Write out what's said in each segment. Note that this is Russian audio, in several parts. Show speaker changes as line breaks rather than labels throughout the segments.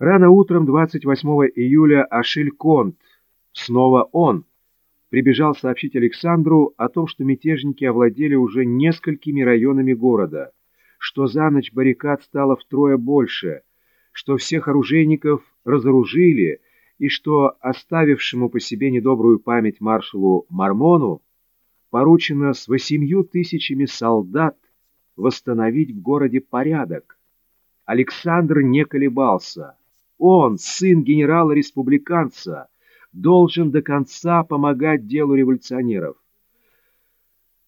Рано утром 28 июля Ашиль Конт, снова он, прибежал сообщить Александру о том, что мятежники овладели уже несколькими районами города, что за ночь баррикад стало втрое больше, что всех оружейников разоружили и что оставившему по себе недобрую память маршалу Мармону поручено с восемью тысячами солдат восстановить в городе порядок. Александр не колебался. Он, сын генерала-республиканца, должен до конца помогать делу революционеров.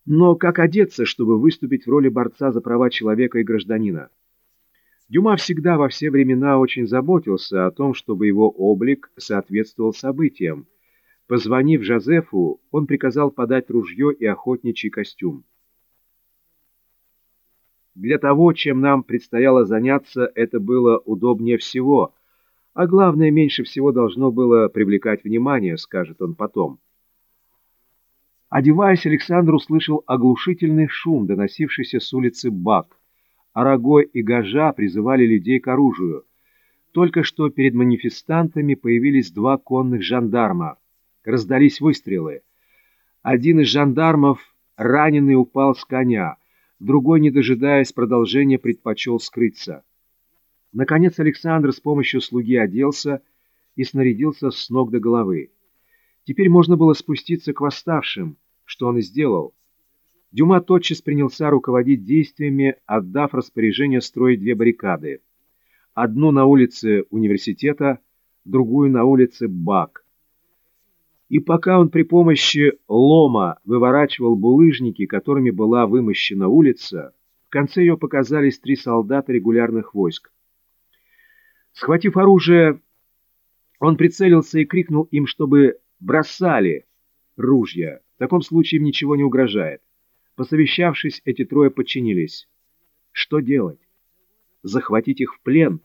Но как одеться, чтобы выступить в роли борца за права человека и гражданина? Дюма всегда во все времена очень заботился о том, чтобы его облик соответствовал событиям. Позвонив Жозефу, он приказал подать ружье и охотничий костюм. Для того, чем нам предстояло заняться, это было удобнее всего, а главное, меньше всего должно было привлекать внимание, скажет он потом. Одеваясь, Александр услышал оглушительный шум, доносившийся с улицы Бак. Арагой и Гажа призывали людей к оружию. Только что перед манифестантами появились два конных жандарма. Раздались выстрелы. Один из жандармов, раненый, упал с коня, другой, не дожидаясь продолжения, предпочел скрыться. Наконец Александр с помощью слуги оделся и снарядился с ног до головы. Теперь можно было спуститься к восставшим, что он и сделал. Дюма тотчас принялся руководить действиями, отдав распоряжение строить две баррикады. Одну на улице университета, другую на улице Бак. И пока он при помощи лома выворачивал булыжники, которыми была вымощена улица, в конце ее показались три солдата регулярных войск. Схватив оружие, он прицелился и крикнул им, чтобы бросали ружья. В таком случае им ничего не угрожает. Посовещавшись, эти трое подчинились. Что делать? Захватить их в плен?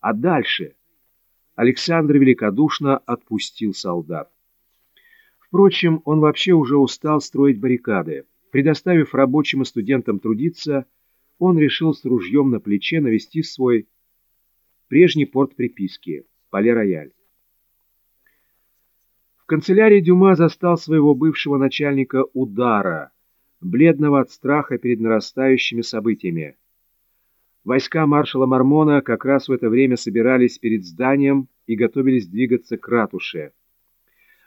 А дальше? Александр великодушно отпустил солдат. Впрочем, он вообще уже устал строить баррикады. Предоставив рабочим и студентам трудиться, он решил с ружьем на плече навести свой прежний порт приписки – Пале-Рояль. В канцелярии Дюма застал своего бывшего начальника удара – бледного от страха перед нарастающими событиями. Войска маршала Мармона как раз в это время собирались перед зданием и готовились двигаться к ратуше.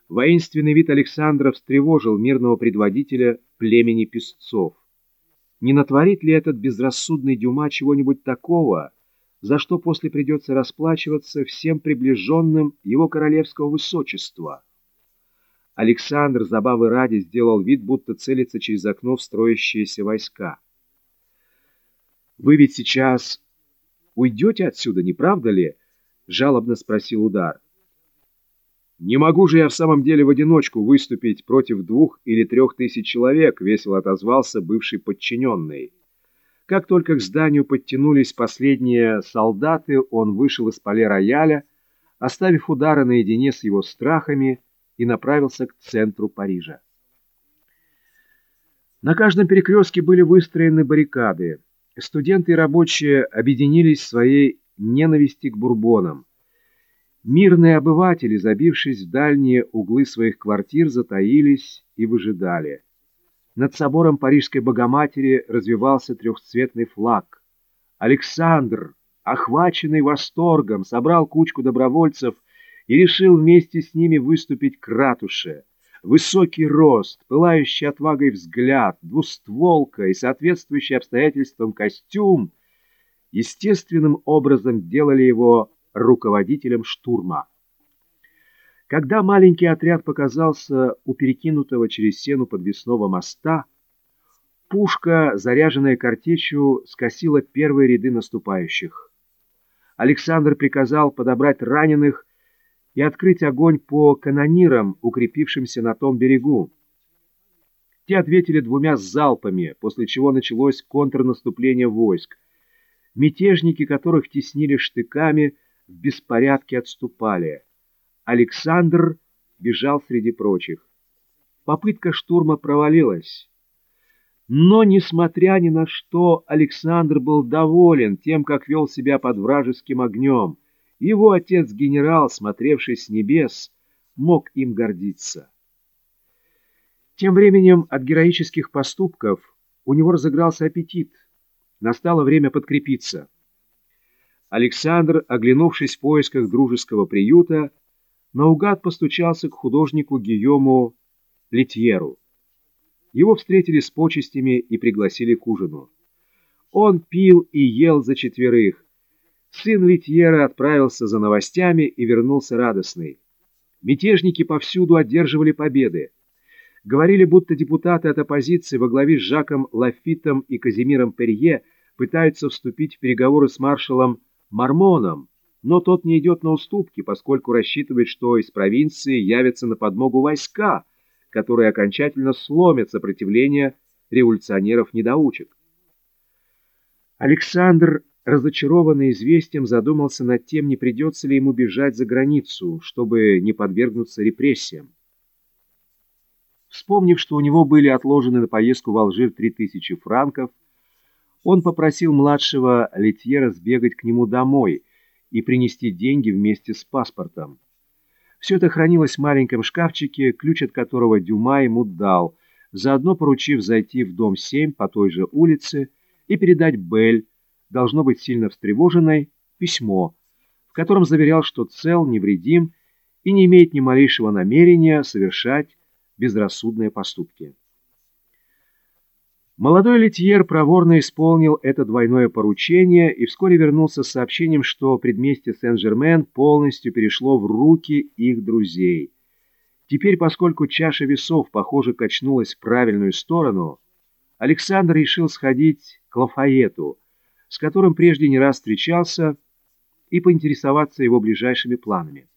Воинственный вид Александра встревожил мирного предводителя племени песцов. Не натворит ли этот безрассудный Дюма чего-нибудь такого, за что после придется расплачиваться всем приближенным его королевского высочества? Александр, забавы ради, сделал вид, будто целится через окно в строящиеся войска. «Вы ведь сейчас уйдете отсюда, не правда ли?» — жалобно спросил Удар. «Не могу же я в самом деле в одиночку выступить против двух или трех тысяч человек», — весело отозвался бывший подчиненный. Как только к зданию подтянулись последние солдаты, он вышел из поля рояля, оставив Удара наедине с его страхами — и направился к центру Парижа. На каждом перекрестке были выстроены баррикады. Студенты и рабочие объединились в своей ненависти к бурбонам. Мирные обыватели, забившись в дальние углы своих квартир, затаились и выжидали. Над собором Парижской Богоматери развивался трехцветный флаг. Александр, охваченный восторгом, собрал кучку добровольцев и решил вместе с ними выступить к ратуше. Высокий рост, пылающий отвагой взгляд, двустволка и соответствующий обстоятельствам костюм естественным образом делали его руководителем штурма. Когда маленький отряд показался у перекинутого через сену подвесного моста, пушка, заряженная картечью, скосила первые ряды наступающих. Александр приказал подобрать раненых и открыть огонь по канонирам, укрепившимся на том берегу. Те ответили двумя залпами, после чего началось контрнаступление войск. Мятежники, которых теснили штыками, в беспорядке отступали. Александр бежал среди прочих. Попытка штурма провалилась. Но, несмотря ни на что, Александр был доволен тем, как вел себя под вражеским огнем, Его отец-генерал, смотревший с небес, мог им гордиться. Тем временем от героических поступков у него разыгрался аппетит. Настало время подкрепиться. Александр, оглянувшись в поисках дружеского приюта, наугад постучался к художнику Гийому Литьеру. Его встретили с почестями и пригласили к ужину. Он пил и ел за четверых. Сын Литьера отправился за новостями и вернулся радостный. Мятежники повсюду одерживали победы. Говорили, будто депутаты от оппозиции во главе с Жаком Лафитом и Казимиром Перье пытаются вступить в переговоры с маршалом Мармоном, но тот не идет на уступки, поскольку рассчитывает, что из провинции явятся на подмогу войска, которые окончательно сломят сопротивление революционеров-недоучек. Александр, разочарованный известием, задумался над тем, не придется ли ему бежать за границу, чтобы не подвергнуться репрессиям. Вспомнив, что у него были отложены на поездку в Алжир 3000 франков, он попросил младшего Летьера сбегать к нему домой и принести деньги вместе с паспортом. Все это хранилось в маленьком шкафчике, ключ от которого Дюма ему дал, заодно поручив зайти в дом 7 по той же улице и передать Бель, должно быть сильно встревоженной, письмо, в котором заверял, что цел, невредим и не имеет ни малейшего намерения совершать безрассудные поступки. Молодой литьер проворно исполнил это двойное поручение и вскоре вернулся с сообщением, что предместье Сен-Жермен полностью перешло в руки их друзей. Теперь, поскольку чаша весов, похоже, качнулась в правильную сторону, Александр решил сходить к Лафаету, с которым прежде не раз встречался, и поинтересоваться его ближайшими планами.